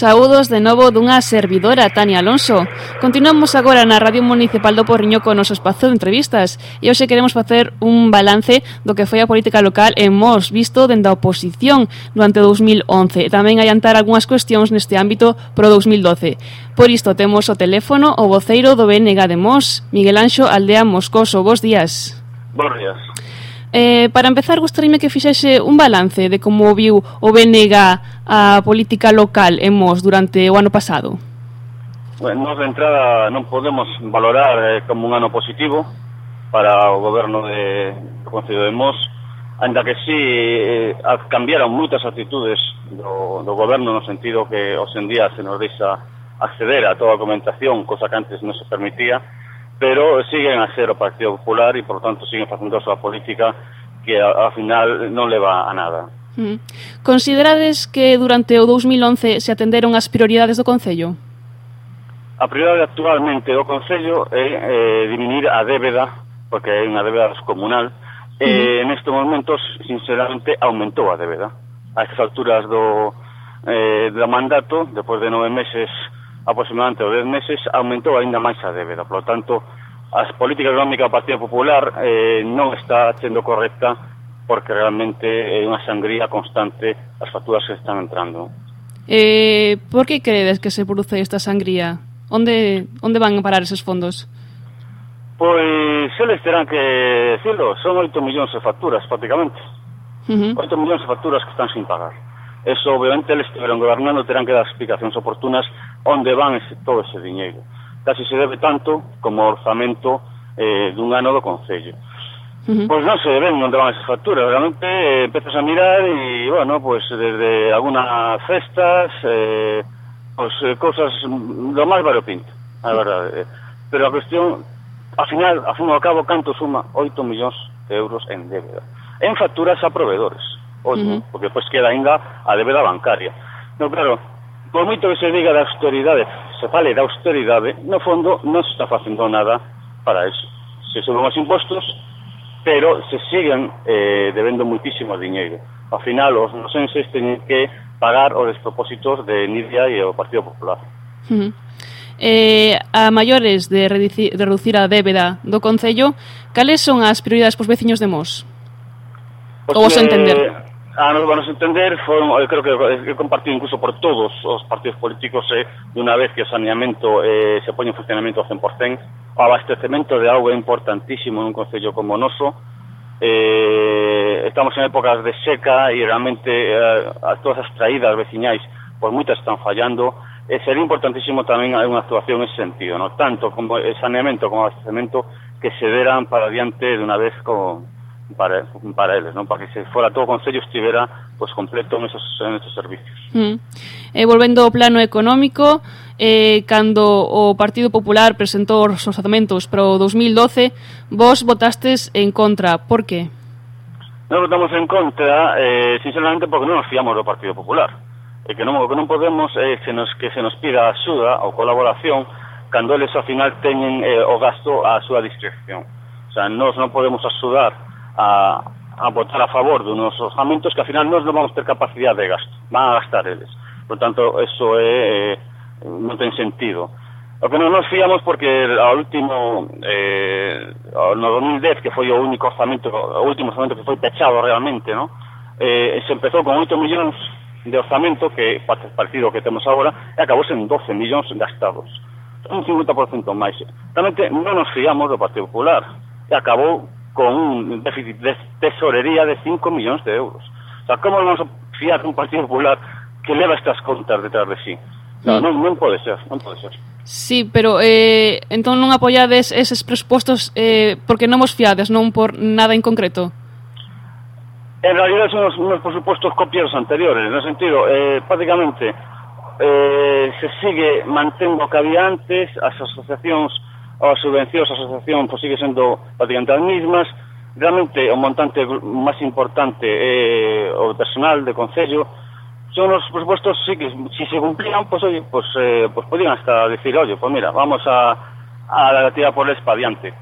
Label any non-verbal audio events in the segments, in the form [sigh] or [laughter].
Saúdos de novo dunha servidora Tania Alonso. Continuamos agora na Radio Municipal do Porriño con noso espazo de entrevistas e hoxe queremos facer un balance do que foi a política local en Mos visto dende a oposición durante 2011 e tamén adiantar algunhas cuestións neste ámbito pro 2012. Por isto temos o teléfono o voceiro do BNG de Mos, Miguel Anxo Aldea Moscoso. Bos días. Bos días. Eh, para empezar, gostaríame que fixese un balance de como viu o BNG a política local en Mos durante o ano pasado. Bueno, nós de entrada non podemos valorar eh, como un ano positivo para o goberno de, do Concello de Mos, ainda que sí eh, cambiaron moitas actitudes do, do goberno no sentido que hoxe en día se nos deixa acceder a toda a comentación, cosa que antes non se permitía, pero siguen a ser o Partido Popular e, por tanto, siguen facendo a súa política que ao final non leva a nada. Mm. Considerades que durante o 2011 se atenderon as prioridades do Concello? A prioridade actualmente do Concello é eh, diminuir a débeda, porque é unha débeda comunal, e eh, neste momento, sinceramente, aumentou a débeda. A estas alturas do, eh, do mandato, depois de nove meses aproximadamente os 10 meses, aumentou aínda máis a débeda. Por lo tanto, as políticas económicas do Partido Popular eh, non está sendo correcta porque realmente é unha sangría constante as facturas que están entrando. Eh, por que credes que se produce esta sangría? Onde, onde van a parar esos fondos? Pois, eles terán que decirlo, son 8 millóns de facturas, prácticamente. Uh -huh. 8 millóns de facturas que están sin pagar eso obviamente eles estiveron gobernando terán que dar explicacións oportunas onde van ese, todo ese diñeiro casi se debe tanto como orzamento eh, dun ano do Concello Uh -huh. Pois non se ven onde van esas facturas, realmente eh, empezas a mirar e, bueno, pois pues, desde algunas festas, eh, pues, eh, cosas mm, do máis variopinto, a verdade. Pero a cuestión, ao final, a fin ao cabo, canto suma 8 millóns de euros en débeda, en facturas a proveedores outro, uh -huh. porque pois queda ainda a débeda bancaria. No, claro, por moito que se diga da austeridade, se fale da austeridade, no fondo non se está facendo nada para eso. Se suben os impostos, pero se siguen eh, debendo muitísimo dinheiro. Ao final, os nosenses teñen que pagar os despropósitos de Nidia e o Partido Popular. Uh -huh. Eh, a maiores de reducir, de reducir a débeda do Concello, cales son as prioridades pos veciños de Mos? Pois, Ou vos entender? Eh, Ah, a nos vamos entender foi, eu eh, creo que eh, é compartido incluso por todos os partidos políticos eh, dunha vez que o saneamento eh, se poña en funcionamento ao 100% o abastecemento de algo importantísimo nun concello como o noso. Eh, estamos en épocas de seca e realmente eh, a todas as traídas veciñais pois moitas están fallando. E sería importantísimo tamén unha actuación en ese sentido, no? Tanto como saneamento como abastecemento que se deran para adiante de unha vez con, para, para eles, non? Para que se fora todo o Concello estivera pues, completo en esos, en esos servicios. Mm. E volvendo ao plano económico, eh, cando o Partido Popular presentou os orzamentos para o 2012, vos votastes en contra. Por que? Nos votamos en contra, eh, sinceramente, porque non nos fiamos do Partido Popular. E que non, que non podemos é eh, se nos, que se nos pida axuda ou colaboración cando eles ao final teñen eh, o gasto á súa discreción. O sea, nós non podemos axudar a, a votar a favor de unos orzamentos que al final nós non vamos ter capacidade de gasto, van a gastar eles. Por tanto, eso é, eh, non ten sentido. O que non nos fiamos porque ao último eh, no 2010 que foi o único orzamento, o último orzamento que foi pechado realmente, no? Eh, se empezou con 8 millóns de orzamento que parecido ao que temos agora e acabouse en 12 millóns gastados. Un 50% máis. Realmente non nos fiamos do Partido Popular e acabou con un déficit de tesorería de 5 millóns de euros. O sea, como vamos a fiar un Partido Popular que leva estas contas detrás de sí? No, non, non pode ser, non pode ser. Sí, pero eh, entón non apoiades eses presupostos eh, porque non vos fiades, non por nada en concreto? En realidad son unos, unos presupostos copias anteriores, no sentido, eh, prácticamente eh, se sigue mantendo que había antes, as asociacións as subvencións a asociación pois, sigue sendo prácticamente as mismas, realmente o montante máis importante é o personal de Concello, son os presupuestos sí que si se cumplían, pues, oye, pues, eh, pois podían hasta decir, oye, pues mira, vamos a, a la tira por les para adiante.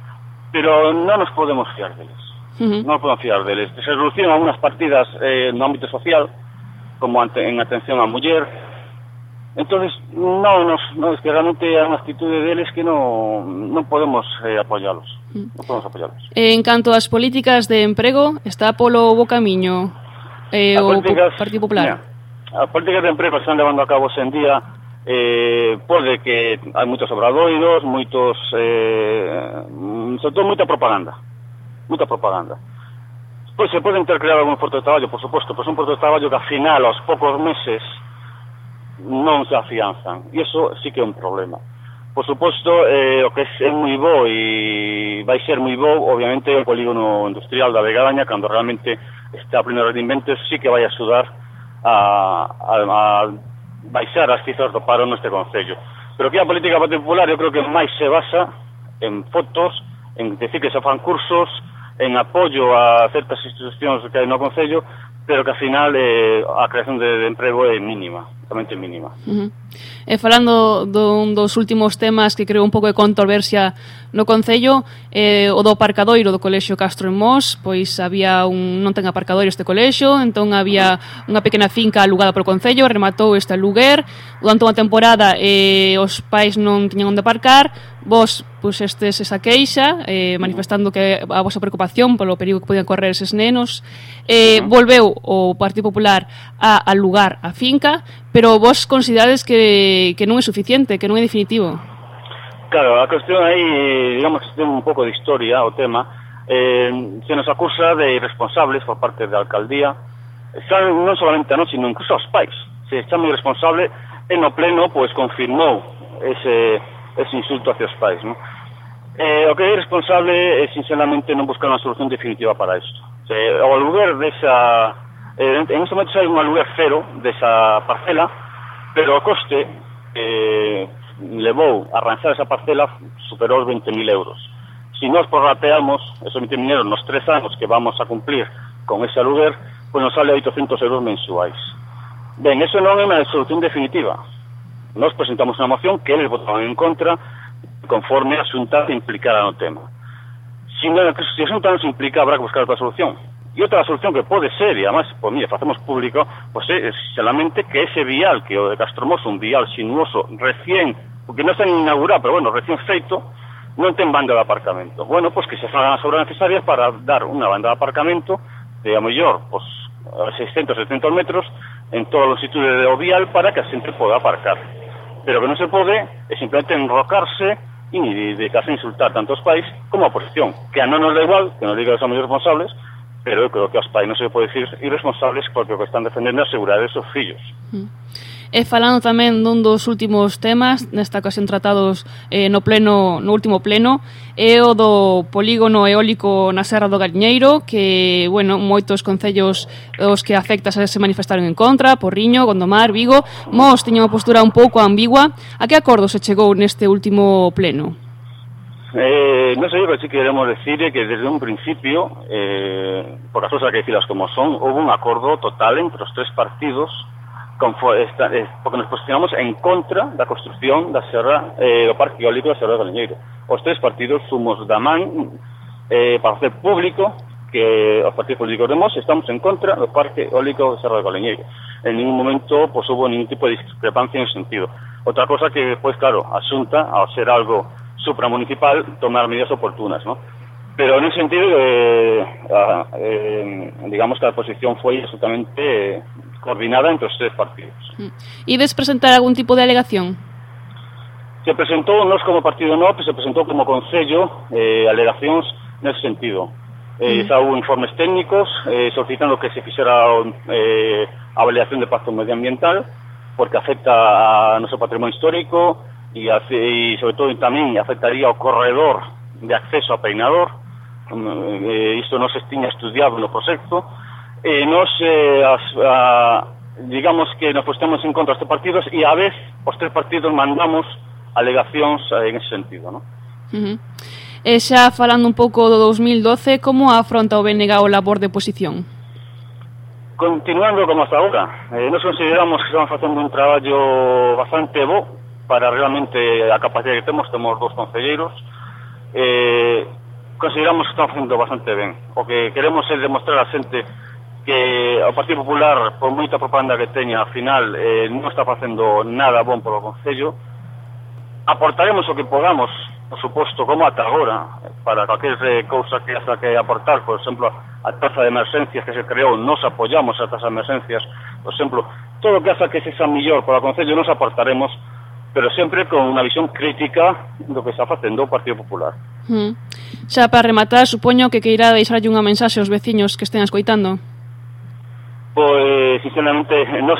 Pero non nos podemos fiar deles. Uh -huh. Non nos podemos fiar deles. Se reducían algunas partidas eh, no ámbito social, como ante, en atención á muller, Entonces, no, nos, no es que realmente hai unha actitude deles que non, non podemos eh, apoialos. Mm. Non podemos apoialos. En canto ás políticas de emprego, está polo bo camiño eh, o Partido Popular? Mira, as políticas de emprego que están levando a cabo sen día eh, pode que hai moitos obradoidos, moitos... Eh, sobre todo moita propaganda. Moita propaganda. Pois se poden ter creado algún puerto de traballo, por suposto, pois un puerto de traballo que ao final, aos poucos meses, non se afianzan. E iso sí que é un problema. Por suposto, eh, o que é moi bo e vai ser moi bo, obviamente, o polígono industrial da Vegadaña, cando realmente está a pleno rendimento, sí que vai axudar a, a, a baixar as cifras do paro neste Concello. Pero que a política popular eu creo que máis se basa en fotos, en decir que se fan cursos, en apoio a certas institucións que hai no Concello, pero que al final eh, a creación de, de emprego é mínima absolutamente mínima. Uh -huh. E falando dun dos últimos temas que creou un pouco de controversia no Concello, eh, o do aparcadoiro do Colexio Castro en Mos, pois había un non ten aparcadoiro este colexio, entón había unha pequena finca alugada polo Concello, rematou este aluguer, durante unha temporada eh, os pais non tiñan onde aparcar, vos Pois puxestes esa queixa eh, manifestando que a vosa preocupación polo perigo que podían correr eses nenos. Eh, volveu o Partido Popular a alugar a finca pero vos considerades que, que non é suficiente, que non é definitivo? Claro, a cuestión aí digamos que ten un pouco de historia o tema. Eh, se nos acusa de irresponsables por parte da alcaldía. Xa non solamente a nós, sino incluso aos pais. Se está moi responsable e no pleno pois confirmou ese ese insulto hacia os pais, non? Eh, o que é responsable é, sinceramente, non buscar unha solución definitiva para isto. Se, o aluguer desa... Eh, en este momento hai un aluguer cero desa parcela, pero o coste eh, levou a arranxar esa parcela superou os 20.000 euros. Si nos prorrateamos esos 20.000 euros nos tres anos que vamos a cumplir con ese aluguer, pois pues nos sale 800 euros mensuais. Ben, eso non é unha solución definitiva Nos presentamos unha moción que eles votaron en contra conforme a xunta se implicara no tema. Si, non, se a xunta non se implica, habrá que buscar outra solución. E outra solución que pode ser, e además, por mí, facemos público, pois é solamente que ese vial, que o de Castromoso, un vial sinuoso, recién, porque non está inaugurado, pero bueno, recién feito, non ten banda de aparcamento. Bueno, pois que se fagan as obras necesarias para dar unha banda de aparcamento de, a mellor, pois, 600, 700 metros en toda a longitud do vial para que a xente poda aparcar Pero que non se pode é simplemente enrocarse e dedicarse a insultar tanto os pais como a oposición. Que a non nos da igual, que nos diga que somos responsables, pero eu creo que aos pais non se pode dicir irresponsables porque o que están defendendo é asegurar esos fillos. Mm. E falando tamén dun dos últimos temas, nesta ocasión tratados eh, no pleno no último pleno, é o do polígono eólico na Serra do Galiñeiro, que, bueno, moitos concellos os que afecta se manifestaron en contra, Porriño, Gondomar, Vigo, Mos tiña unha postura un pouco ambigua. A que acordo se chegou neste último pleno? Eh, non sei, pero sí queremos decir que desde un principio, eh, por las cosas que decirlas como son, hubo un acordo total entre os tres partidos porque nos posicionamos en contra da construción da serra eh, do Parque Eólico da Serra do Galiñeiro. Os tres partidos fomos da man eh, para hacer público que os partidos políticos de Mos estamos en contra do Parque Eólico da Serra do Galiñeiro. En ningún momento pues, hubo ningún tipo de discrepancia en ese sentido. Outra cosa que, pues claro, asunta, ao ser algo supramunicipal, tomar medidas oportunas, ¿no? Pero en ese sentido, eh, eh, digamos que la posición fue absolutamente coordinada entre os tres partidos. Mm. Ides presentar algún tipo de alegación? Se presentou, nos como partido no, pero se presentou como Concello eh, alegacións nese sentido. Eh, mm. xa houve informes técnicos eh, solicitando que se fixera eh, a avaliación de pacto medioambiental porque afecta a noso patrimonio histórico e, e sobre todo tamén afectaría ao corredor de acceso a Peinador mm, eh, isto non se estiña estudiado no proxecto eh, nos, eh, as, a, digamos que nos postemos en contra dos partidos e a vez os tres partidos mandamos alegacións eh, en ese sentido, ¿no? Uh -huh. E xa falando un pouco do 2012, como afronta o BNG o labor de posición? Continuando como hasta agora, eh, nos consideramos que estamos facendo un traballo bastante bo para realmente a capacidade que temos, temos dos concelleiros, eh, consideramos que estamos facendo bastante ben. O que queremos é demostrar a xente que o Partido Popular, por moita propaganda que teña, ao final eh, non está facendo nada bon polo Concello. Aportaremos o que podamos, por suposto, como ata agora, para calquer eh, cousa que haza que aportar, por exemplo, a taza de emergencias que se creou, nos apoyamos a taza de emergencias, por exemplo, todo o que haza que se xa millor para o Concello nos aportaremos, pero sempre con unha visión crítica do que está facendo o Partido Popular. Mm. Xa para rematar, supoño que queira deixarlle unha mensaxe aos veciños que estén escoitando pois sinceramente [laughs] nos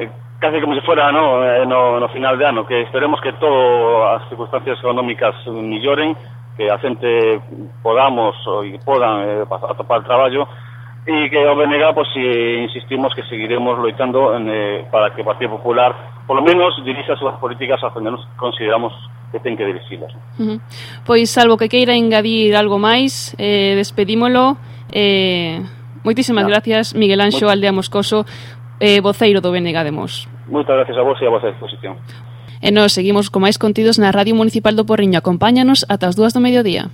eh, case como se fora no, eh, no, no final de ano que esperemos que todo as circunstancias económicas melloren que a xente podamos e podan eh, atopar traballo e que o BNG, si insistimos que seguiremos loitando en, eh, para que o Partido Popular, por lo menos, dirija as súas políticas a donde nos consideramos que ten que dirixilas. Uh -huh. Pois, salvo que queira engadir algo máis, eh, despedímolo. Eh, Moitísimas no. gracias, Miguel Anxo Aldea Moscoso, eh, voceiro do BNG de Mos. Moitas gracias a vos e a vosa disposición. E nos seguimos con máis contidos na Radio Municipal do Porriño. Acompáñanos ata as dúas do mediodía.